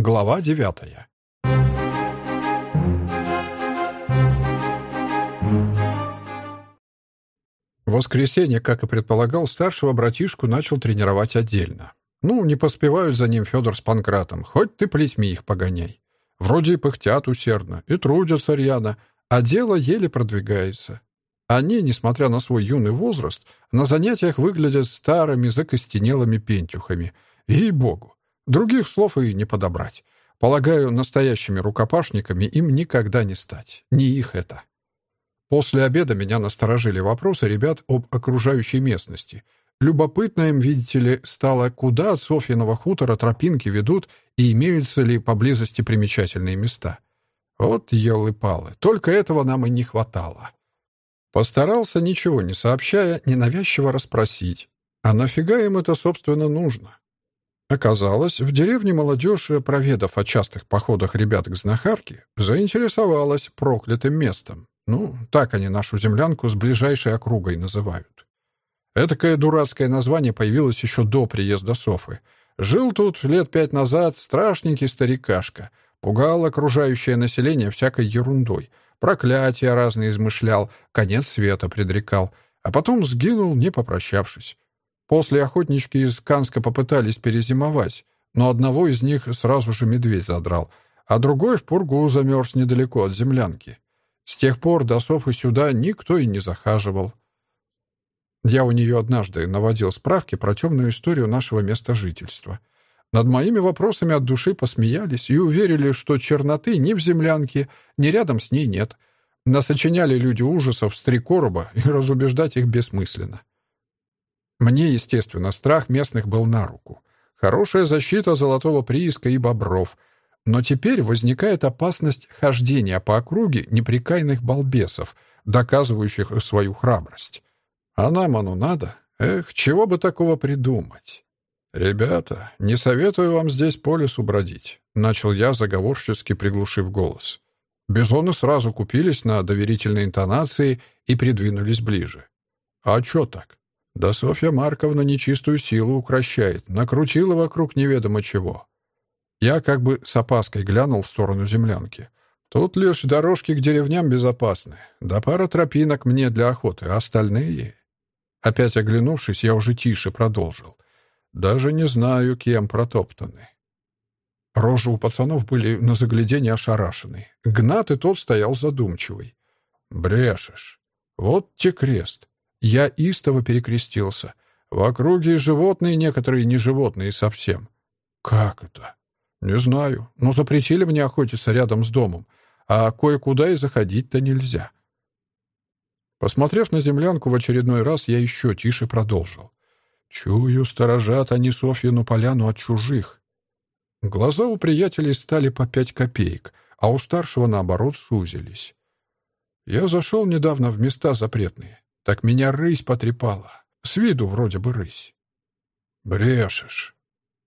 Глава девятая. Воскресенье, как и предполагал, старшего братишку начал тренировать отдельно. Ну, не поспевают за ним Федор с Панкратом, хоть ты плетьми их погоняй. Вроде и пыхтят усердно, и трудятся рьяно, а дело еле продвигается. Они, несмотря на свой юный возраст, на занятиях выглядят старыми закостенелыми пентюхами. И богу Других слов и не подобрать. Полагаю, настоящими рукопашниками им никогда не стать. Не их это. После обеда меня насторожили вопросы ребят об окружающей местности. Любопытно им, видите ли, стало, куда от Софьиного хутора тропинки ведут и имеются ли поблизости примечательные места. Вот елы-палы, только этого нам и не хватало. Постарался, ничего не сообщая, ненавязчиво расспросить. А нафига им это, собственно, нужно? Оказалось, в деревне молодежь, проведав о частых походах ребят к знахарке, заинтересовалась проклятым местом. Ну, так они нашу землянку с ближайшей округой называют. Этакое дурацкое название появилось еще до приезда Софы. Жил тут лет пять назад страшненький старикашка. Пугал окружающее население всякой ерундой. Проклятия разные измышлял, конец света предрекал. А потом сгинул, не попрощавшись. После охотнички из Канска попытались перезимовать, но одного из них сразу же медведь задрал, а другой в пургу замерз недалеко от землянки. С тех пор до Софы сюда никто и не захаживал. Я у нее однажды наводил справки про темную историю нашего места жительства. Над моими вопросами от души посмеялись и уверили, что черноты ни в землянке, ни рядом с ней нет. Насочиняли люди ужасов с три короба, и разубеждать их бессмысленно. Мне, естественно, страх местных был на руку. Хорошая защита золотого прииска и бобров. Но теперь возникает опасность хождения по округе неприкаянных балбесов, доказывающих свою храбрость. А нам оно надо? Эх, чего бы такого придумать? «Ребята, не советую вам здесь по лесу бродить», — начал я, заговорчески приглушив голос. Бизоны сразу купились на доверительной интонации и придвинулись ближе. «А чё так? Да Софья Марковна нечистую силу укращает, накрутила вокруг неведомо чего. Я как бы с опаской глянул в сторону землянки. Тут лишь дорожки к деревням безопасны, да пара тропинок мне для охоты, а остальные... Опять оглянувшись, я уже тише продолжил. Даже не знаю, кем протоптаны. Рожи у пацанов были на загляденье ошарашены. Гнат и тот стоял задумчивый. «Брешешь. Вот те крест. Я истово перекрестился. В округе животные, некоторые не животные совсем. Как это? Не знаю, но запретили мне охотиться рядом с домом, а кое-куда и заходить-то нельзя. Посмотрев на землянку в очередной раз, я еще тише продолжил. Чую, сторожат они Софьину поляну от чужих. Глаза у приятелей стали по пять копеек, а у старшего, наоборот, сузились. Я зашел недавно в места запретные. Так меня рысь потрепала. С виду вроде бы рысь. Брешешь.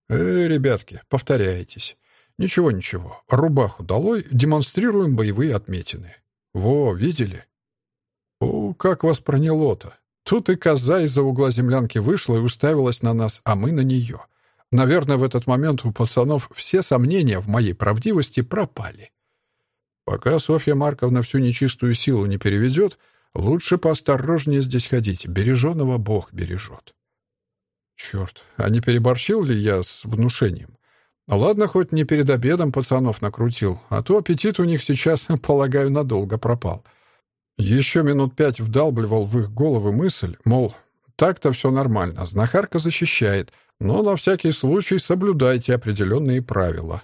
Э, ребятки, повторяетесь. Ничего-ничего. Рубаху долой, демонстрируем боевые отметины. Во, видели? О, как вас проняло-то. Тут и коза из-за угла землянки вышла и уставилась на нас, а мы на нее. Наверное, в этот момент у пацанов все сомнения в моей правдивости пропали. Пока Софья Марковна всю нечистую силу не переведет, Лучше поосторожнее здесь ходить. Береженого Бог бережет. Черт, а не переборщил ли я с внушением? Ладно, хоть не перед обедом пацанов накрутил, а то аппетит у них сейчас, полагаю, надолго пропал. Еще минут пять вдалбливал в их головы мысль, мол, так-то все нормально, знахарка защищает, но на всякий случай соблюдайте определенные правила.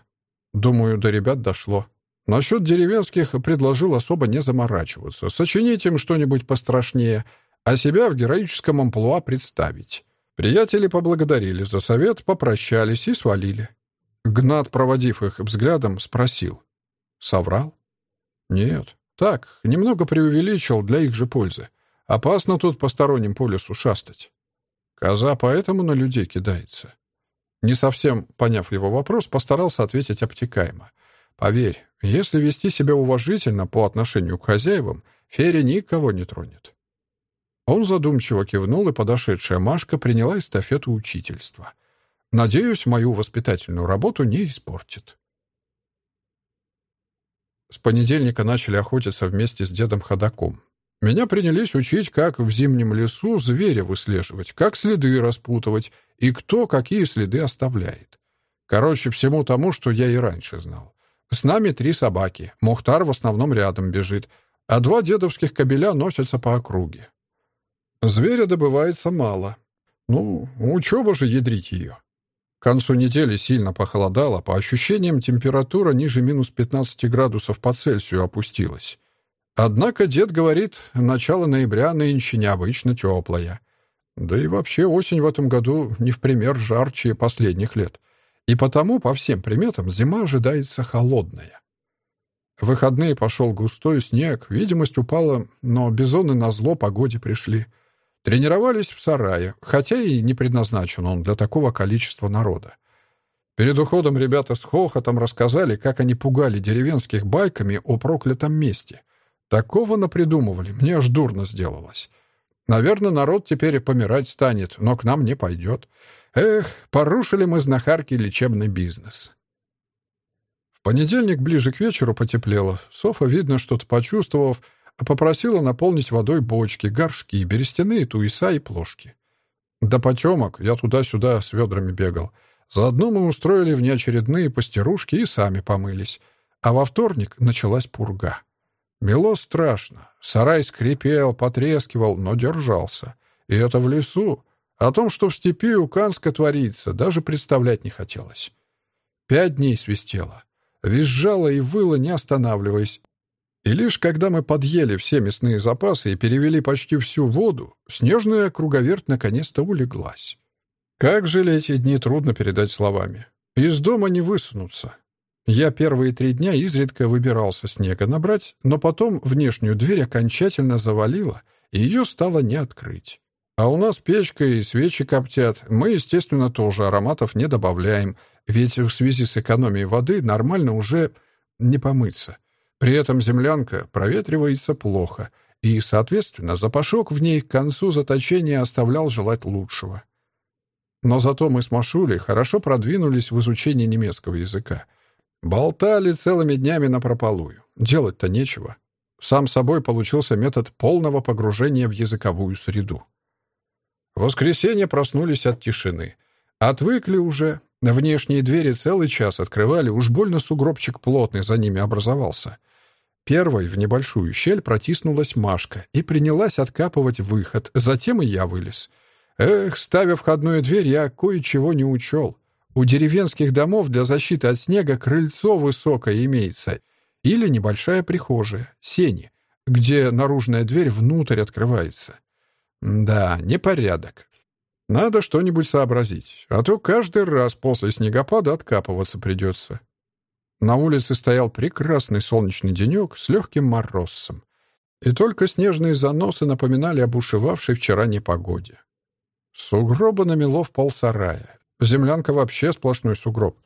Думаю, до ребят дошло. Насчет деревенских предложил особо не заморачиваться, сочинить им что-нибудь пострашнее, а себя в героическом амплуа представить. Приятели поблагодарили за совет, попрощались и свалили. Гнат, проводив их взглядом, спросил. «Соврал?» «Нет. Так, немного преувеличил для их же пользы. Опасно тут посторонним по лесу шастать. Коза поэтому на людей кидается». Не совсем поняв его вопрос, постарался ответить обтекаемо. Поверь, если вести себя уважительно по отношению к хозяевам, Ферри никого не тронет. Он задумчиво кивнул, и подошедшая Машка приняла эстафету учительства. Надеюсь, мою воспитательную работу не испортит. С понедельника начали охотиться вместе с дедом Ходаком. Меня принялись учить, как в зимнем лесу зверя выслеживать, как следы распутывать и кто какие следы оставляет. Короче, всему тому, что я и раньше знал. С нами три собаки. Мухтар в основном рядом бежит, а два дедовских кобеля носятся по округе. Зверя добывается мало. Ну, учеба же ядрить ее. К концу недели сильно похолодало, по ощущениям температура ниже минус 15 градусов по Цельсию опустилась. Однако дед говорит, начало ноября нынче необычно теплое. Да и вообще осень в этом году не в пример жарче последних лет. И потому, по всем приметам, зима ожидается холодная. В выходные пошел густой снег, видимость упала, но бизоны на зло погоде пришли. Тренировались в сарае, хотя и не предназначен он для такого количества народа. Перед уходом ребята с хохотом рассказали, как они пугали деревенских байками о проклятом месте. Такого напридумывали, мне аж дурно сделалось. Наверное, народ теперь помирать станет, но к нам не пойдет. Эх, порушили мы знахарки лечебный бизнес. В понедельник ближе к вечеру потеплело. Софа, видно, что-то почувствовав, попросила наполнить водой бочки, горшки, берестяные туиса и плошки. До потемок я туда-сюда с ведрами бегал. Заодно мы устроили внеочередные постирушки и сами помылись. А во вторник началась пурга. Мело страшно. Сарай скрипел, потрескивал, но держался. И это в лесу. О том, что в степи у Канска творится, даже представлять не хотелось. Пять дней свистело. Визжало и выло, не останавливаясь. И лишь когда мы подъели все мясные запасы и перевели почти всю воду, снежная круговерть наконец-то улеглась. Как жили эти дни, трудно передать словами. Из дома не высунуться. Я первые три дня изредка выбирался снега набрать, но потом внешнюю дверь окончательно завалило, и ее стало не открыть. А у нас печка и свечи коптят. Мы, естественно, тоже ароматов не добавляем, ведь в связи с экономией воды нормально уже не помыться. При этом землянка проветривается плохо, и, соответственно, запашок в ней к концу заточения оставлял желать лучшего. Но зато мы с Машулей хорошо продвинулись в изучении немецкого языка. Болтали целыми днями напропалую. Делать-то нечего. Сам собой получился метод полного погружения в языковую среду. В воскресенье проснулись от тишины. Отвыкли уже. Внешние двери целый час открывали, уж больно сугробчик плотный за ними образовался. Первой в небольшую щель протиснулась Машка и принялась откапывать выход, затем и я вылез. Эх, ставя входную дверь, я кое-чего не учел. У деревенских домов для защиты от снега крыльцо высокое имеется или небольшая прихожая, сени, где наружная дверь внутрь открывается. Да, непорядок. Надо что-нибудь сообразить, а то каждый раз после снегопада откапываться придется. На улице стоял прекрасный солнечный денек с легким морозцем. И только снежные заносы напоминали об ушивавшей вчера непогоде. Сугроба намело в полсарая. Землянка вообще сплошной сугроб.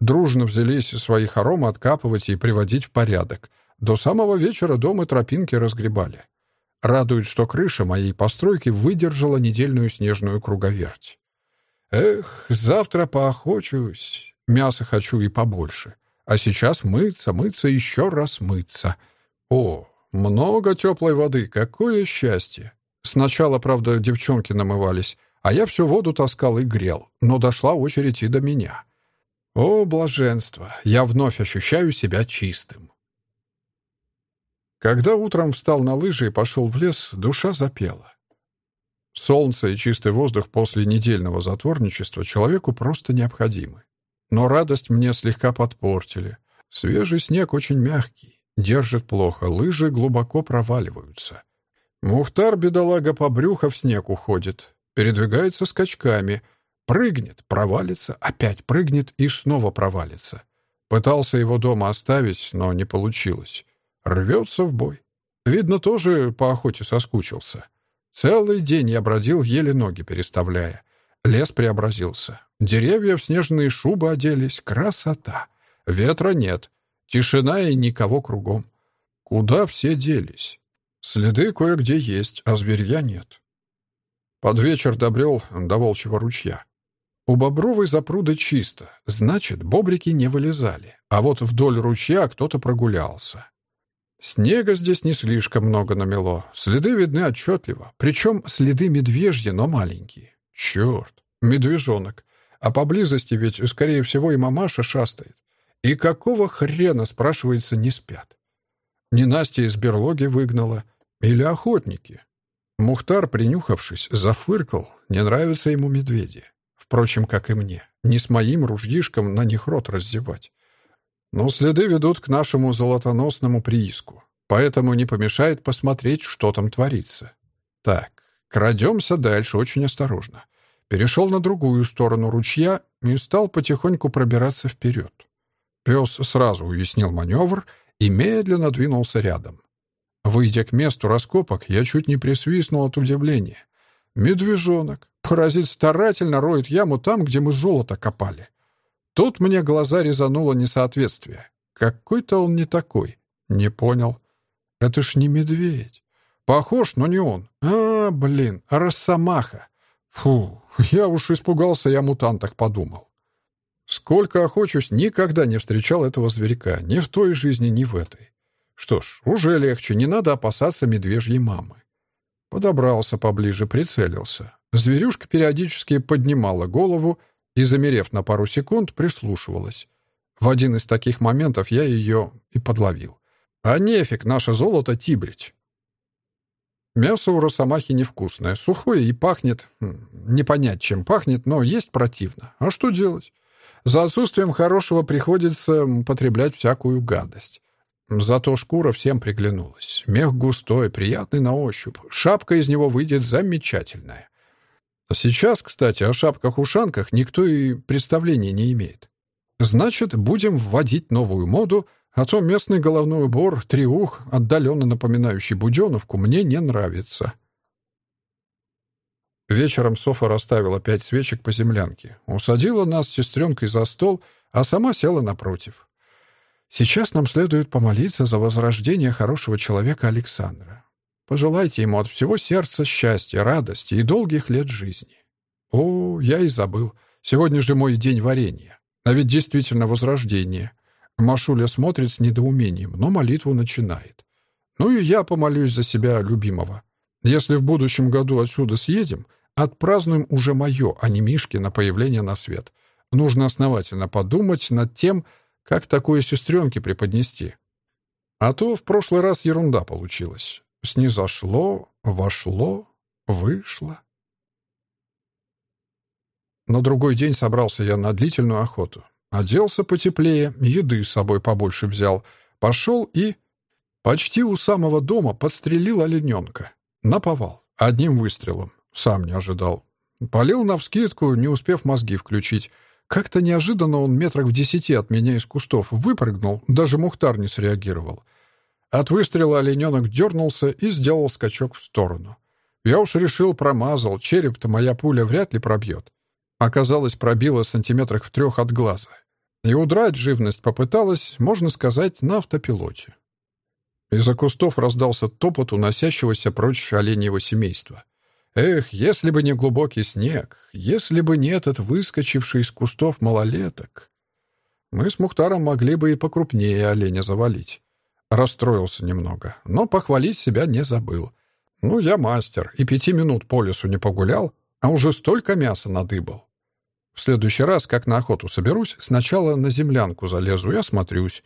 Дружно взялись свои хоромы откапывать и приводить в порядок. До самого вечера дом и тропинки разгребали. Радует, что крыша моей постройки выдержала недельную снежную круговерть. Эх, завтра поохочусь. Мяса хочу и побольше. А сейчас мыться, мыться, еще раз мыться. О, много теплой воды, какое счастье. Сначала, правда, девчонки намывались, а я всю воду таскал и грел, но дошла очередь и до меня. О, блаженство! Я вновь ощущаю себя чистым. Когда утром встал на лыжи и пошел в лес, душа запела. Солнце и чистый воздух после недельного затворничества человеку просто необходимы. Но радость мне слегка подпортили. Свежий снег очень мягкий, держит плохо, лыжи глубоко проваливаются. Мухтар, бедолага, по брюхо в снег уходит, передвигается скачками, прыгнет, провалится, опять прыгнет и снова провалится. Пытался его дома оставить, но не получилось. Рвется в бой. Видно, тоже по охоте соскучился. Целый день я бродил, еле ноги переставляя. Лес преобразился. Деревья в снежные шубы оделись. Красота. Ветра нет. Тишина и никого кругом. Куда все делись? Следы кое-где есть, а зверья нет. Под вечер добрел до волчьего ручья. У бобровой запруды чисто, значит, бобрики не вылезали, а вот вдоль ручья кто-то прогулялся. Снега здесь не слишком много намело, следы видны отчетливо, причем следы медвежьи, но маленькие. Черт, медвежонок. А поблизости ведь, скорее всего, и мамаша шастает. И какого хрена, спрашивается, не спят? Не Настя из берлоги выгнала? Или охотники? Мухтар, принюхавшись, зафыркал. Не нравятся ему медведи. Впрочем, как и мне. Не с моим ружьишком на них рот раздевать. Но следы ведут к нашему золотоносному прииску. Поэтому не помешает посмотреть, что там творится. Так, крадемся дальше очень осторожно. Перешел на другую сторону ручья и стал потихоньку пробираться вперед. Пес сразу уяснил маневр и медленно двинулся рядом. Выйдя к месту раскопок, я чуть не присвистнул от удивления. Медвежонок. Паразит старательно роет яму там, где мы золото копали. Тут мне глаза резануло несоответствие. Какой-то он не такой. Не понял. Это ж не медведь. Похож, но не он. А, блин, росомаха. Фу, я уж испугался, я о мутантах подумал. Сколько охочусь, никогда не встречал этого зверька. Ни в той жизни, ни в этой. Что ж, уже легче, не надо опасаться медвежьей мамы. Подобрался поближе, прицелился. Зверюшка периодически поднимала голову и, замерев на пару секунд, прислушивалась. В один из таких моментов я ее и подловил. А нефиг наше золото тибрить. Мясо у росомахи невкусное, сухое и пахнет... Хм, не понять, чем пахнет, но есть противно. А что делать? За отсутствием хорошего приходится потреблять всякую гадость. Зато шкура всем приглянулась. Мех густой, приятный на ощупь. Шапка из него выйдет замечательная. Сейчас, кстати, о шапках-ушанках никто и представления не имеет. Значит, будем вводить новую моду, а то местный головной убор, триух, отдаленно напоминающий буденовку, мне не нравится. Вечером Софа расставила пять свечек по землянке, усадила нас с сестренкой за стол, а сама села напротив. Сейчас нам следует помолиться за возрождение хорошего человека Александра. Пожелайте ему от всего сердца счастья, радости и долгих лет жизни. О, я и забыл. Сегодня же мой день варенья. А ведь действительно возрождение. Машуля смотрит с недоумением, но молитву начинает. Ну и я помолюсь за себя любимого. Если в будущем году отсюда съедем, отпразднуем уже мое, а не Мишкино появление на свет. Нужно основательно подумать над тем, как такое сестренке преподнести? А то в прошлый раз ерунда получилась. Снизошло, вошло, вышло. На другой день собрался я на длительную охоту. Оделся потеплее, еды с собой побольше взял. Пошел и... Почти у самого дома подстрелил олененка. Наповал. Одним выстрелом. Сам не ожидал. Полил навскидку, не успев мозги включить. Как-то неожиданно он метрах в десяти от меня из кустов выпрыгнул, даже Мухтар не среагировал. От выстрела олененок дернулся и сделал скачок в сторону. Я уж решил, промазал, череп-то моя пуля вряд ли пробьет. Оказалось, пробила сантиметрах в трех от глаза. И удрать живность попыталась, можно сказать, на автопилоте. Из-за кустов раздался топот уносящегося прочь оленьего семейства — Эх, если бы не глубокий снег, если бы не этот выскочивший из кустов малолеток. Мы с Мухтаром могли бы и покрупнее оленя завалить. Расстроился немного, но похвалить себя не забыл. Ну, я мастер, и пяти минут по лесу не погулял, а уже столько мяса надыбал. В следующий раз, как на охоту соберусь, сначала на землянку залезу и осмотрюсь.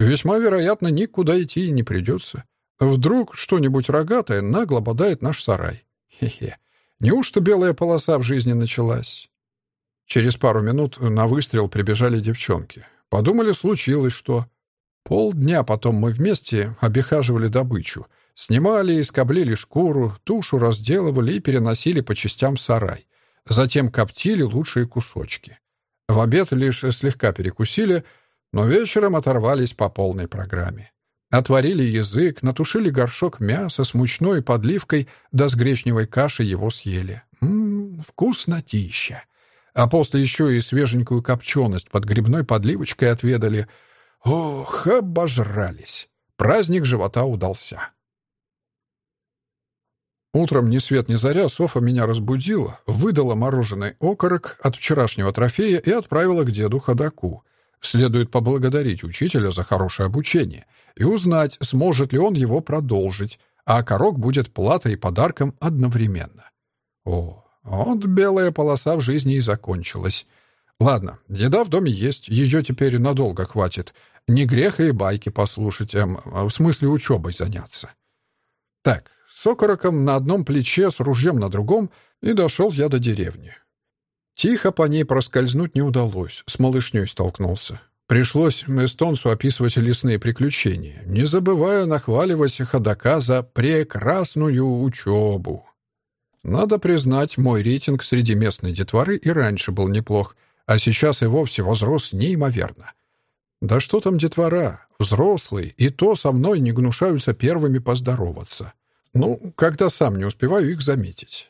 Весьма вероятно, никуда идти не придется. Вдруг что-нибудь рогатое нагло бодает наш сарай. Хе-хе. Неужто белая полоса в жизни началась? Через пару минут на выстрел прибежали девчонки. Подумали, случилось что. Полдня потом мы вместе обихаживали добычу. Снимали и скоблили шкуру, тушу разделывали и переносили по частям сарай. Затем коптили лучшие кусочки. В обед лишь слегка перекусили, но вечером оторвались по полной программе. Отварили язык, натушили горшок мяса с мучной подливкой, да с гречневой кашей его съели. Ммм, вкуснотища. А после еще и свеженькую копченость под грибной подливочкой отведали. Ох, обожрались. Праздник живота удался. Утром ни свет ни заря Софа меня разбудила, выдала мороженый окорок от вчерашнего трофея и отправила к деду Ходаку. Следует поблагодарить учителя за хорошее обучение и узнать, сможет ли он его продолжить, а окорок будет платой и подарком одновременно. О, вот белая полоса в жизни и закончилась. Ладно, еда в доме есть, ее теперь надолго хватит. Не грех и байки послушать, эм, в смысле учебой заняться. Так, с окороком на одном плече, с ружьем на другом, и дошел я до деревни. Тихо по ней проскользнуть не удалось, с малышней столкнулся. Пришлось эстонцу описывать лесные приключения, не забывая нахваливать ходока за прекрасную учебу. Надо признать, мой рейтинг среди местной детворы и раньше был неплох, а сейчас и вовсе возрос неимоверно. Да что там детвора? Взрослые, и то со мной не гнушаются первыми поздороваться. Ну, когда сам не успеваю их заметить.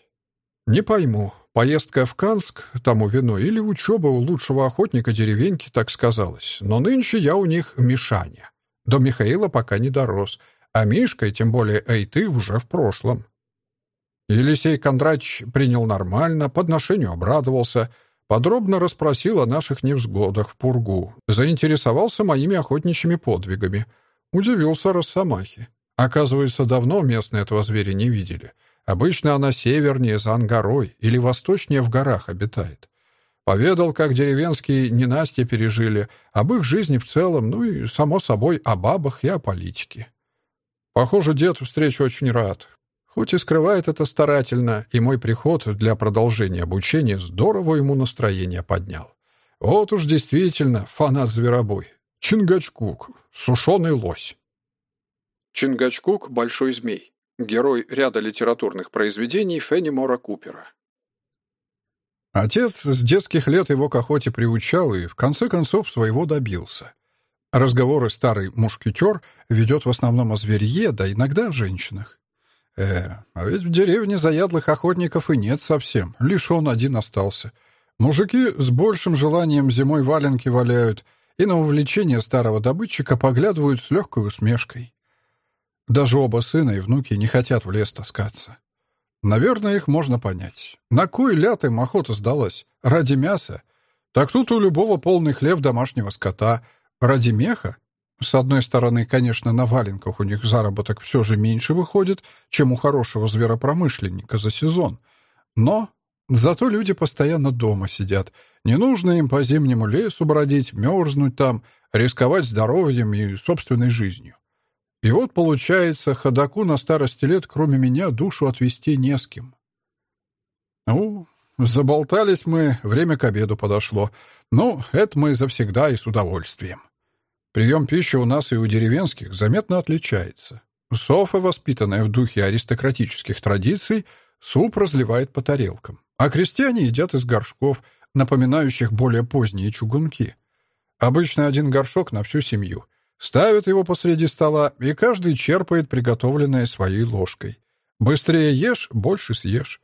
Не пойму, поездка в Канск тому вино или учеба у лучшего охотника деревеньки так сказалось, но нынче я у них Мишаня. До Михаила пока не дорос, а Мишка, и тем более эй ты, уже в прошлом. Елисей Кондратьевич принял нормально, подношению обрадовался, подробно расспросил о наших невзгодах в Пургу, заинтересовался моими охотничьими подвигами, удивился Росомахе. Оказывается, давно местные этого зверя не видели. Обычно она севернее, за Ангарой, или восточнее в горах обитает. Поведал, как деревенские ненастья пережили, об их жизни в целом, ну и, само собой, о бабах и о политике. Похоже, дед встречу очень рад. Хоть и скрывает это старательно, и мой приход для продолжения обучения здорово ему настроение поднял. Вот уж действительно фанат-зверобой. Чингачкук, сушеный лось. Чингачкук — большой змей. Герой ряда литературных произведений Феннимора Купера. Отец с детских лет его к охоте приучал и, в конце концов, своего добился. Разговоры старый мушкетер ведет в основном о зверье, да иногда о женщинах. Э, а ведь в деревне заядлых охотников и нет совсем, лишь он один остался. Мужики с большим желанием зимой валенки валяют и на увлечение старого добытчика поглядывают с легкой усмешкой. Даже оба сына и внуки не хотят в лес таскаться. Наверное, их можно понять. На кой ляд им охота сдалась? Ради мяса? Так тут у любого полный хлеб домашнего скота. Ради меха? С одной стороны, конечно, на валенках у них заработок все же меньше выходит, чем у хорошего зверопромышленника за сезон. Но зато люди постоянно дома сидят. Не нужно им по зимнему лесу бродить, мерзнуть там, рисковать здоровьем и собственной жизнью. И вот, получается, ходаку на старости лет, кроме меня, душу отвести не с кем. Ну, заболтались мы, время к обеду подошло. Ну, это мы завсегда и с удовольствием. Прием пищи у нас и у деревенских заметно отличается. Софа, воспитанная в духе аристократических традиций, суп разливает по тарелкам, а крестьяне едят из горшков, напоминающих более поздние чугунки. Обычно один горшок на всю семью. Ставят его посреди стола, и каждый черпает приготовленное своей ложкой. Быстрее ешь, больше съешь.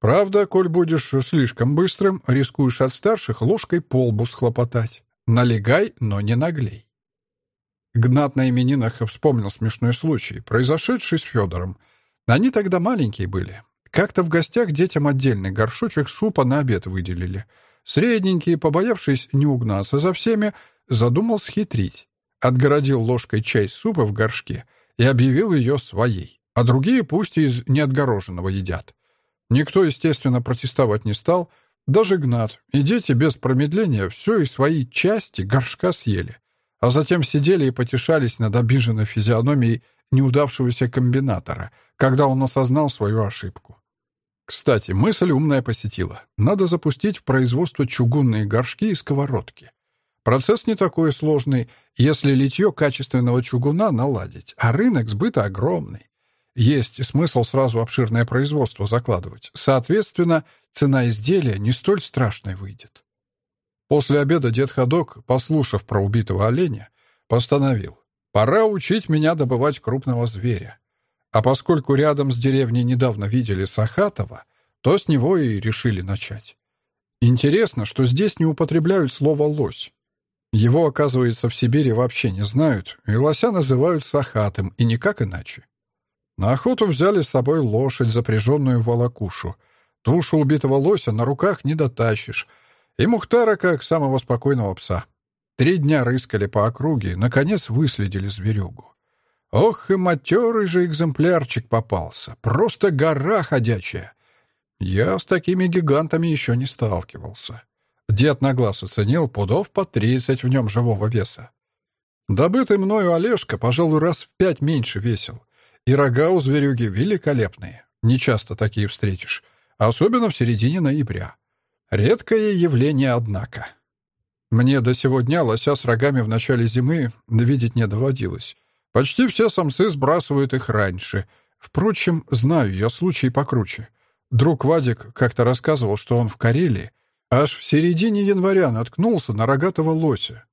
Правда, коль будешь слишком быстрым, рискуешь от старших ложкой по лбу схлопотать. Налегай, но не наглей. Гнат на именинах вспомнил смешной случай, произошедший с Федором. Они тогда маленькие были. Как-то в гостях детям отдельный горшочек супа на обед выделили. Средненький, побоявшись не угнаться за всеми, задумал схитрить. Отгородил ложкой часть супа в горшке и объявил ее своей, а другие пусть из неотгороженного едят. Никто, естественно, протестовать не стал, даже Гнат, и дети без промедления все из своей части горшка съели а затем сидели и потешались над обиженной физиономией неудавшегося комбинатора, когда он осознал свою ошибку. Кстати, мысль умная посетила. Надо запустить в производство чугунные горшки и сковородки. Процесс не такой сложный, если литье качественного чугуна наладить, а рынок сбыта огромный. Есть смысл сразу обширное производство закладывать. Соответственно, цена изделия не столь страшной выйдет. После обеда дед Ходок, послушав про убитого оленя, постановил, «Пора учить меня добывать крупного зверя». А поскольку рядом с деревней недавно видели Сахатова, то с него и решили начать. Интересно, что здесь не употребляют слово «лось». Его, оказывается, в Сибири вообще не знают, и лося называют сахатым, и никак иначе. На охоту взяли с собой лошадь, запряженную в волокушу. Тушу убитого лося на руках не дотащишь. И Мухтара как самого спокойного пса. Три дня рыскали по округе, наконец выследили зверюгу. Ох, и матерый же экземплярчик попался. Просто гора ходячая. Я с такими гигантами еще не сталкивался. Дед на глаз оценил пудов по тридцать в нем живого веса. Добытый мною Олежка, пожалуй, раз в пять меньше весил. И рога у зверюги великолепные. Не часто такие встретишь. Особенно в середине ноября. Редкое явление, однако. Мне до сего дня лося с рогами в начале зимы видеть не доводилось. Почти все самцы сбрасывают их раньше. Впрочем, знаю я случай покруче. Друг Вадик как-то рассказывал, что он в Карелии аж в середине января наткнулся на рогатого лося.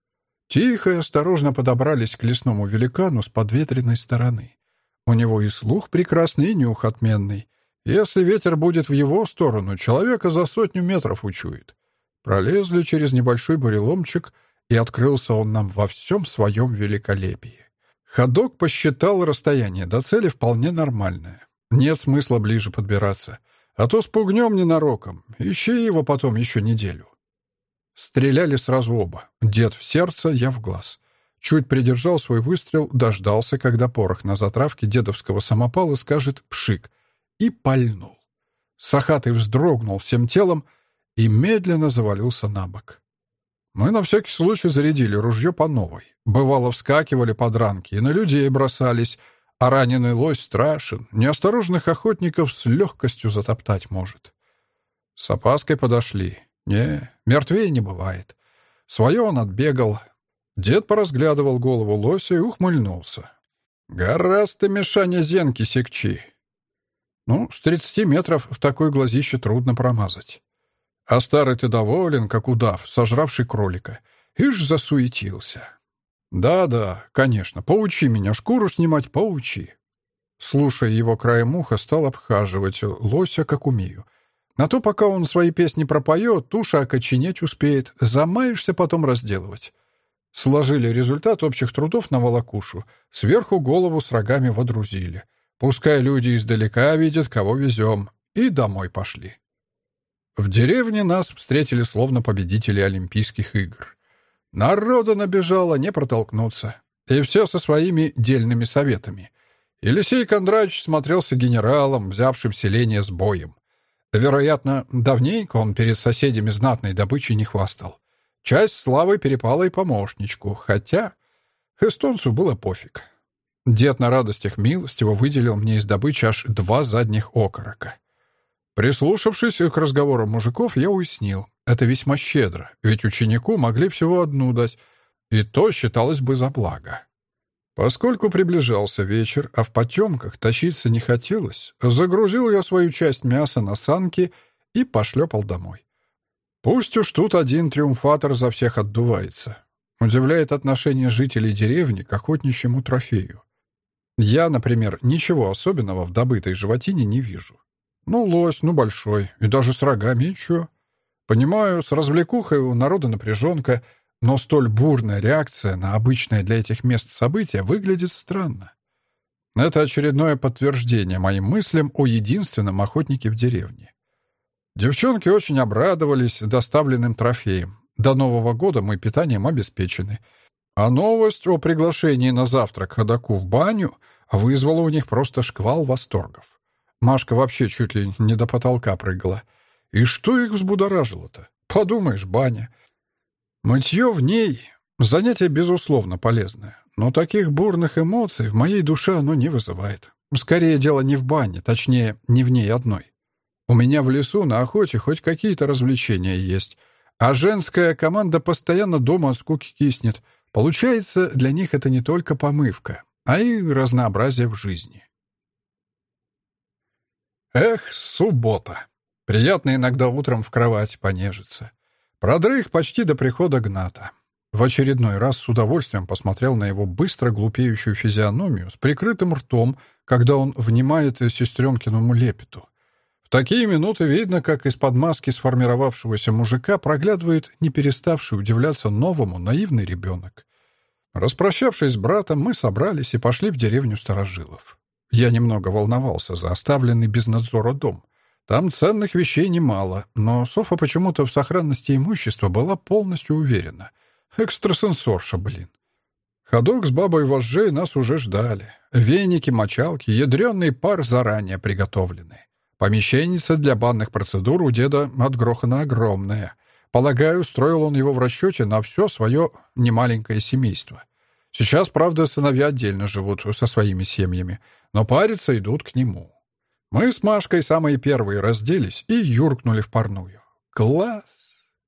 Тихо и осторожно подобрались к лесному великану с подветренной стороны. У него и слух прекрасный, и нюх отменный. Если ветер будет в его сторону, человека за сотню метров учует. Пролезли через небольшой буреломчик, и открылся он нам во всем своем великолепии. Ходок посчитал расстояние до цели вполне нормальное. Нет смысла ближе подбираться. А то спугнем ненароком. Ищи его потом еще неделю. Стреляли сразу оба. Дед в сердце, я в глаз. Чуть придержал свой выстрел, дождался, когда порох на затравке дедовского самопала скажет «пшик», и пальнул. Сахатый вздрогнул всем телом и медленно завалился на бок. Мы на всякий случай зарядили ружье по новой. Бывало, вскакивали подранки и на людей бросались, а раненый лось страшен, неосторожных охотников с легкостью затоптать может. С опаской подошли. Не, мертвее не бывает. Свое он отбегал. Дед поразглядывал голову лося и ухмыльнулся. «Гораздо Мишаня, зенки секчи. Ну, с тридцати метров в такое глазище трудно промазать. А старый ты доволен, как удав, сожравший кролика. Ишь засуетился. Да-да, конечно, поучи меня шкуру снимать, поучи. Слушая его краем уха, стал обхаживать лося, как умею. На то, пока он свои песни пропоет, туша окоченеть успеет, замаешься потом разделывать. Сложили результат общих трудов на волокушу, сверху голову с рогами водрузили — Пускай люди издалека видят, кого везем. И домой пошли. В деревне нас встретили словно победители Олимпийских игр. Народа набежало, не протолкнуться. И все со своими дельными советами. Елисей Кондрач смотрелся генералом, взявшим селение с боем. Вероятно, давненько он перед соседями знатной добычей не хвастал. Часть славы перепала и помощничку, хотя эстонцу было пофиг. Дед на радостях милостиво выделил мне из добычи аж два задних окорока. Прислушавшись к разговорам мужиков, я уяснил. Это весьма щедро, ведь ученику могли всего одну дать, и то считалось бы за благо. Поскольку приближался вечер, а в потемках тащиться не хотелось, загрузил я свою часть мяса на санки и пошлепал домой. Пусть уж тут один триумфатор за всех отдувается. Удивляет отношение жителей деревни к охотничьему трофею. Я, например, ничего особенного в добытой животине не вижу. Ну, лось, ну, большой, и даже с рогами, и чё? Понимаю, с развлекухой у народа напряженка, но столь бурная реакция на обычное для этих мест событие выглядит странно. Это очередное подтверждение моим мыслям о единственном охотнике в деревне. Девчонки очень обрадовались доставленным трофеем. До Нового года мы питанием обеспечены — а новость о приглашении на завтрак ходаку в баню вызвала у них просто шквал восторгов. Машка вообще чуть ли не до потолка прыгала. И что их взбудоражило-то? Подумаешь, баня. Мытье в ней — занятие, безусловно, полезное. Но таких бурных эмоций в моей душе оно не вызывает. Скорее, дело не в бане, точнее, не в ней одной. У меня в лесу на охоте хоть какие-то развлечения есть, а женская команда постоянно дома от скуки киснет — Получается, для них это не только помывка, а и разнообразие в жизни. Эх, суббота. Приятно иногда утром в кровать понежиться. Продрых почти до прихода Гната. В очередной раз с удовольствием посмотрел на его быстро глупеющую физиономию с прикрытым ртом, когда он внимает сестренкиному лепету. В такие минуты видно, как из-под маски сформировавшегося мужика проглядывает не переставший удивляться новому наивный ребенок. Распрощавшись с братом, мы собрались и пошли в деревню Старожилов. Я немного волновался за оставленный без надзора дом. Там ценных вещей немало, но Софа почему-то в сохранности имущества была полностью уверена. Экстрасенсорша, блин. Ходок с бабой вожжей нас уже ждали. Веники, мочалки, ядреный пар заранее приготовлены. Помещенница для банных процедур у деда от Грохана огромная. Полагаю, строил он его в расчете на все свое немаленькое семейство. Сейчас, правда, сыновья отдельно живут со своими семьями, но париться идут к нему. Мы с Машкой самые первые разделись и юркнули в парную. Класс!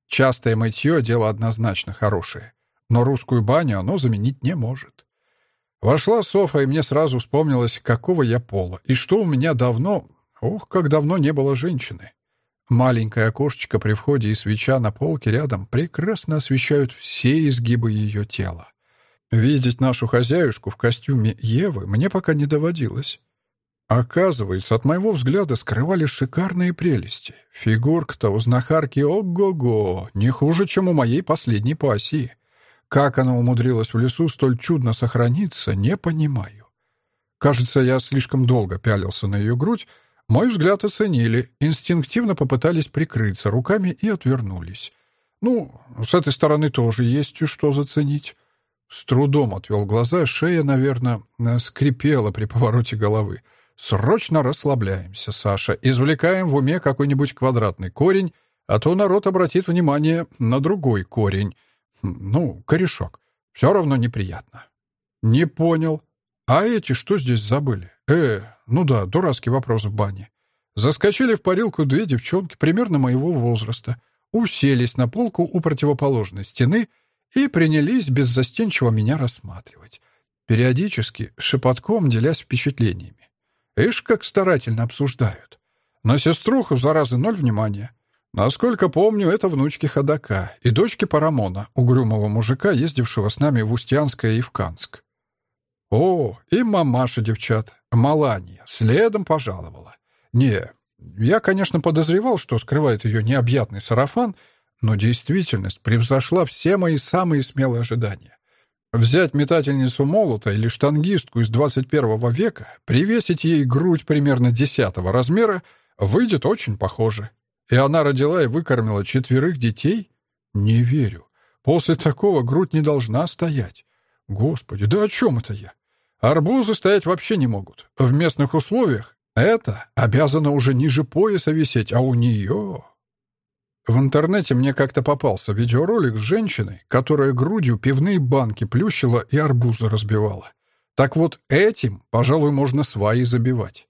Частое мытье — дело однозначно хорошее, но русскую баню оно заменить не может. Вошла Софа, и мне сразу вспомнилось, какого я пола, и что у меня давно, ох, как давно не было женщины. Маленькое окошечко при входе и свеча на полке рядом прекрасно освещают все изгибы ее тела. Видеть нашу хозяюшку в костюме Евы мне пока не доводилось. Оказывается, от моего взгляда скрывались шикарные прелести. Фигурка-то у знахарки ого-го, не хуже, чем у моей последней пассии. Как она умудрилась в лесу столь чудно сохраниться, не понимаю. Кажется, я слишком долго пялился на ее грудь, мой взгляд оценили, инстинктивно попытались прикрыться руками и отвернулись. Ну, с этой стороны тоже есть что заценить. С трудом отвел глаза, шея, наверное, скрипела при повороте головы. Срочно расслабляемся, Саша. Извлекаем в уме какой-нибудь квадратный корень, а то народ обратит внимание на другой корень. Ну, корешок. Все равно неприятно. Не понял. А эти что здесь забыли? Э, ну да, дурацкий вопрос в бане. Заскочили в парилку две девчонки примерно моего возраста, уселись на полку у противоположной стены и принялись беззастенчиво меня рассматривать, периодически шепотком делясь впечатлениями. Ишь, как старательно обсуждают. На сеструху, заразы, ноль внимания. Насколько помню, это внучки Ходока и дочки Парамона, угрюмого мужика, ездившего с нами в Устьянское и в Канск. О, и мамаша девчат, Маланья, следом пожаловала. Не, я, конечно, подозревал, что скрывает ее необъятный сарафан, но действительность превзошла все мои самые смелые ожидания. Взять метательницу молота или штангистку из 21 века, привесить ей грудь примерно десятого размера, выйдет очень похоже. И она родила и выкормила четверых детей? Не верю. После такого грудь не должна стоять. Господи, да о чем это я? Арбузы стоять вообще не могут. В местных условиях это обязано уже ниже пояса висеть, а у нее... В интернете мне как-то попался видеоролик с женщиной, которая грудью пивные банки плющила и арбузы разбивала. Так вот этим, пожалуй, можно сваи забивать.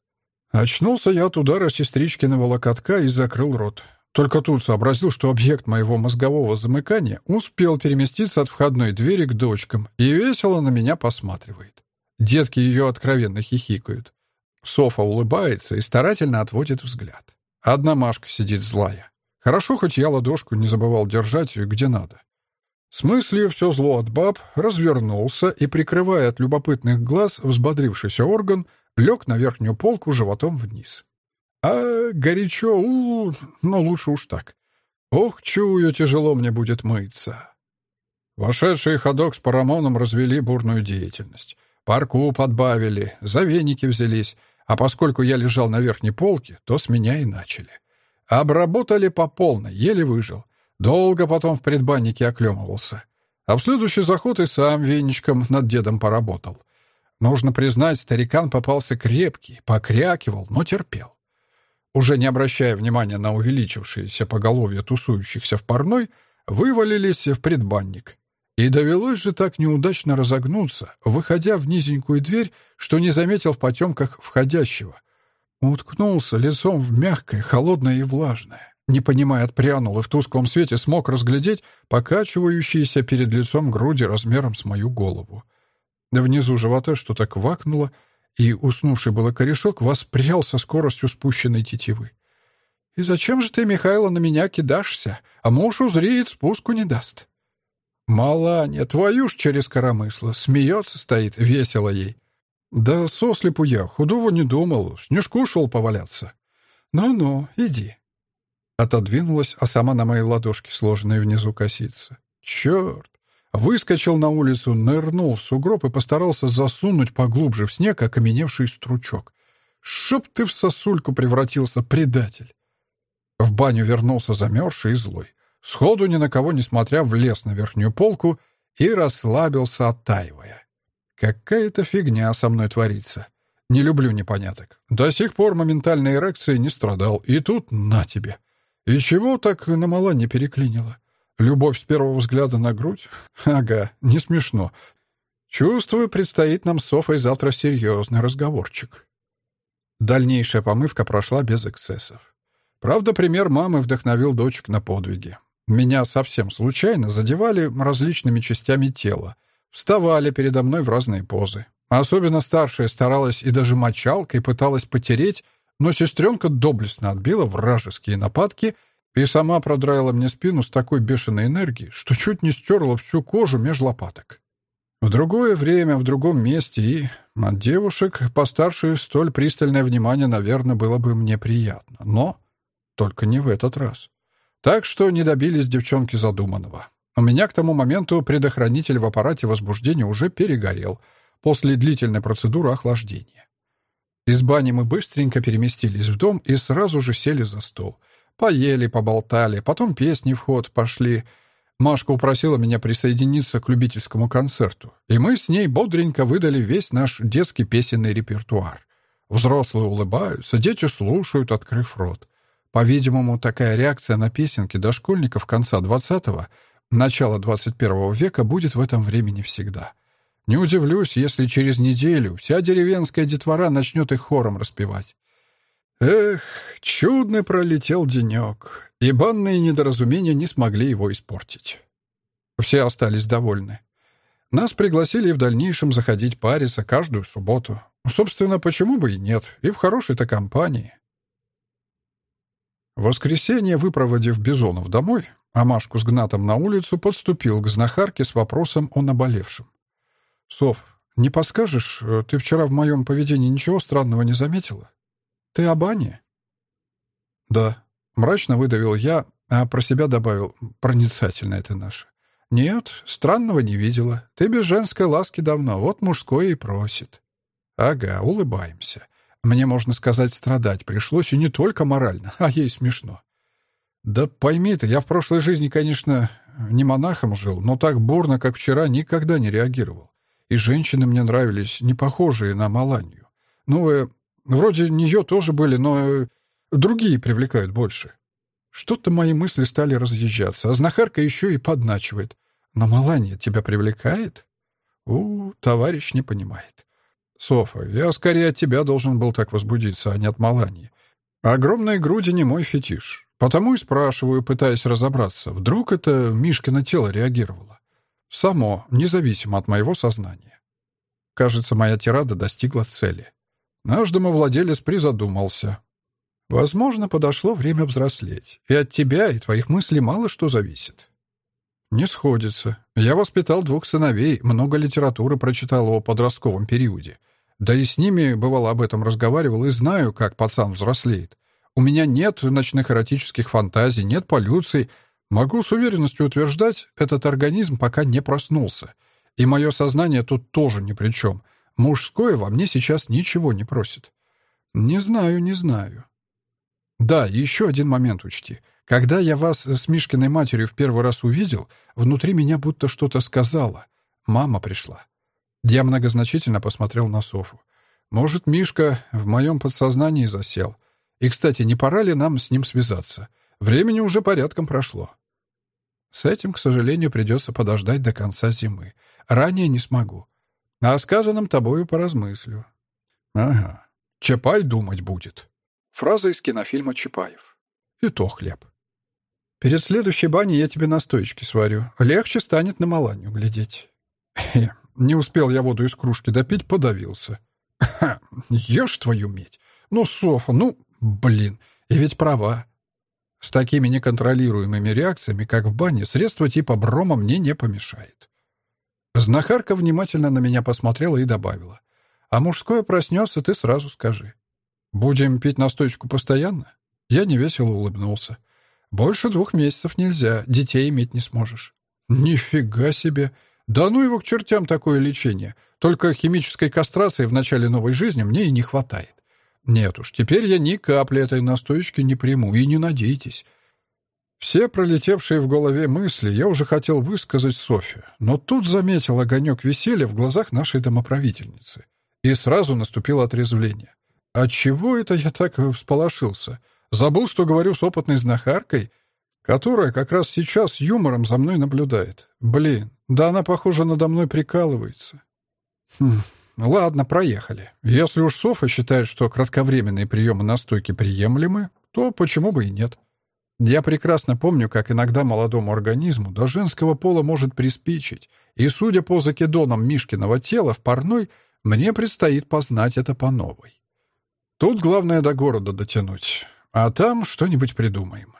Очнулся я от удара сестричкиного локотка и закрыл рот. Только тут сообразил, что объект моего мозгового замыкания успел переместиться от входной двери к дочкам и весело на меня посматривает. Детки ее откровенно хихикают. Софа улыбается и старательно отводит взгляд. Одна Машка сидит злая. Хорошо, хоть я ладошку не забывал держать где надо. С мыслью «все зло от баб» развернулся и, прикрывая от любопытных глаз взбодрившийся орган, лег на верхнюю полку животом вниз. А горячо, у, но лучше уж так. Ох, чую, тяжело мне будет мыться. Вошедший ходок с парамоном развели бурную деятельность. Парку подбавили, за веники взялись, а поскольку я лежал на верхней полке, то с меня и начали. Обработали по полной, еле выжил. Долго потом в предбаннике оклемывался. А в следующий заход и сам веничком над дедом поработал. Нужно признать, старикан попался крепкий, покрякивал, но терпел. Уже не обращая внимания на увеличившееся поголовье тусующихся в парной, вывалились в предбанник. И довелось же так неудачно разогнуться, выходя в низенькую дверь, что не заметил в потемках входящего. Уткнулся лицом в мягкое, холодное и влажное. Не понимая, отпрянул и в тусклом свете смог разглядеть покачивающиеся перед лицом груди размером с мою голову. Внизу живота что-то квакнуло, и уснувший было корешок воспрял со скоростью спущенной тетивы. «И зачем же ты, Михайло, на меня кидашься? А муж узреет, спуску не даст». «Маланья, твою ж через коромысло!» Смеется стоит, весело ей. «Да сослепу я, худого не думал, снежку шел поваляться». «Ну-ну, иди». Отодвинулась, а сама на моей ладошке, сложенной внизу, косица. «Черт! Выскочил на улицу, нырнул в сугроб и постарался засунуть поглубже в снег окаменевший стручок. Чтоб ты в сосульку превратился, предатель! В баню вернулся замерзший и злой. Сходу, ни на кого не смотря, влез на верхнюю полку и расслабился, оттаивая. Какая-то фигня со мной творится. Не люблю непоняток. До сих пор моментальной эрекцией не страдал. И тут на тебе. И чего так на мала не переклинило? Любовь с первого взгляда на грудь? Ага, не смешно. Чувствую, предстоит нам с Софой завтра серьезный разговорчик. Дальнейшая помывка прошла без эксцессов. Правда, пример мамы вдохновил дочек на подвиги. Меня совсем случайно задевали различными частями тела. Вставали передо мной в разные позы. Особенно старшая старалась и даже мочалкой пыталась потереть, но сестренка доблестно отбила вражеские нападки — и сама продраила мне спину с такой бешеной энергией, что чуть не стерла всю кожу меж лопаток. В другое время, в другом месте и от девушек постарше столь пристальное внимание, наверное, было бы мне приятно. Но только не в этот раз. Так что не добились девчонки задуманного. У меня к тому моменту предохранитель в аппарате возбуждения уже перегорел после длительной процедуры охлаждения. Из бани мы быстренько переместились в дом и сразу же сели за стол — Поели, поболтали, потом песни в ход пошли. Машка упросила меня присоединиться к любительскому концерту, и мы с ней бодренько выдали весь наш детский песенный репертуар. Взрослые улыбаются, дети слушают, открыв рот. По-видимому, такая реакция на песенки дошкольников конца 20-го, начала 21 века будет в этом времени всегда. Не удивлюсь, если через неделю вся деревенская детвора начнет их хором распевать. Эх, чудный пролетел денек, и банные недоразумения не смогли его испортить. Все остались довольны. Нас пригласили в дальнейшем заходить париться каждую субботу. Собственно, почему бы и нет, и в хорошей-то компании. В воскресенье, выпроводив Бизонов домой, а Машку с Гнатом на улицу, подступил к знахарке с вопросом о наболевшем. «Сов, не подскажешь, э, ты вчера в моем поведении ничего странного не заметила?» «Ты об Ане?» «Да», — мрачно выдавил я, а про себя добавил, проницательно это наше. «Нет, странного не видела. Ты без женской ласки давно, вот мужское и просит». «Ага, улыбаемся. Мне, можно сказать, страдать пришлось, и не только морально, а ей смешно». «Да пойми ты, я в прошлой жизни, конечно, не монахом жил, но так бурно, как вчера, никогда не реагировал. И женщины мне нравились, не похожие на Маланью. Ну, э, Вроде нее тоже были, но э, другие привлекают больше. Что-то мои мысли стали разъезжаться, а знахарка еще и подначивает. Но Маланья тебя привлекает? У, товарищ не понимает. Софа, я скорее от тебя должен был так возбудиться, а не от Маланьи. Огромные груди не мой фетиш. Потому и спрашиваю, пытаясь разобраться, вдруг это Мишкино тело реагировало. Само, независимо от моего сознания. Кажется, моя тирада достигла цели. Наш домовладелец призадумался. Возможно, подошло время взрослеть, и от тебя и твоих мыслей мало что зависит. Не сходится. Я воспитал двух сыновей, много литературы прочитал о подростковом периоде. Да и с ними, бывало, об этом разговаривал и знаю, как пацан взрослеет. У меня нет ночных эротических фантазий, нет полюций. Могу с уверенностью утверждать, этот организм пока не проснулся. И мое сознание тут тоже ни при чем — Мужское во мне сейчас ничего не просит. Не знаю, не знаю. Да, еще один момент учти. Когда я вас с Мишкиной матерью в первый раз увидел, внутри меня будто что-то сказала. Мама пришла. Я многозначительно посмотрел на Софу. Может, Мишка в моем подсознании засел. И, кстати, не пора ли нам с ним связаться? Времени уже порядком прошло. С этим, к сожалению, придется подождать до конца зимы. Ранее не смогу. А о сказанном тобою поразмыслю. Ага. Чапай думать будет. Фраза из кинофильма «Чапаев». И то хлеб. Перед следующей баней я тебе настоечки сварю. Легче станет на маланью глядеть. Не успел я воду из кружки допить, подавился. Ешь твою медь. Ну, Софа, ну, блин, и ведь права. С такими неконтролируемыми реакциями, как в бане, средство типа брома мне не помешает. Знахарка внимательно на меня посмотрела и добавила. «А мужское проснется, ты сразу скажи. Будем пить настойку постоянно?» Я невесело улыбнулся. «Больше двух месяцев нельзя, детей иметь не сможешь». Нифига себе! Да ну его к чертям такое лечение. Только химической кастрации в начале новой жизни мне и не хватает. Нет уж, теперь я ни капли этой настоечки не приму, и не надейтесь. Все пролетевшие в голове мысли я уже хотел высказать Софье, но тут заметил огонек веселья в глазах нашей домоправительницы. И сразу наступило отрезвление. Отчего это я так всполошился? Забыл, что говорю с опытной знахаркой, которая как раз сейчас юмором за мной наблюдает. Блин, да она, похоже, надо мной прикалывается. Хм, ладно, проехали. Если уж Софа считает, что кратковременные приемы настойки приемлемы, то почему бы и нет? Я прекрасно помню, как иногда молодому организму до женского пола может приспичить, и, судя по закидонам Мишкиного тела в парной, мне предстоит познать это по новой. Тут главное до города дотянуть, а там что-нибудь придумаем.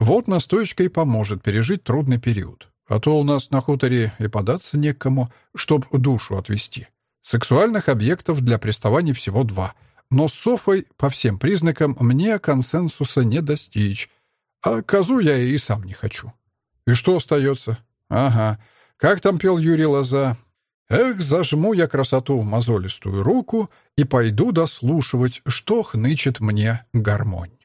Вот настоечка и поможет пережить трудный период. А то у нас на хуторе и податься некому, чтоб душу отвести. Сексуальных объектов для приставаний всего два. Но с Софой, по всем признакам, мне консенсуса не достичь. А козу я и сам не хочу. И что остается? Ага. Как там пел Юрий Лоза? Эх, зажму я красоту в мозолистую руку и пойду дослушивать, что хнычет мне гармонь.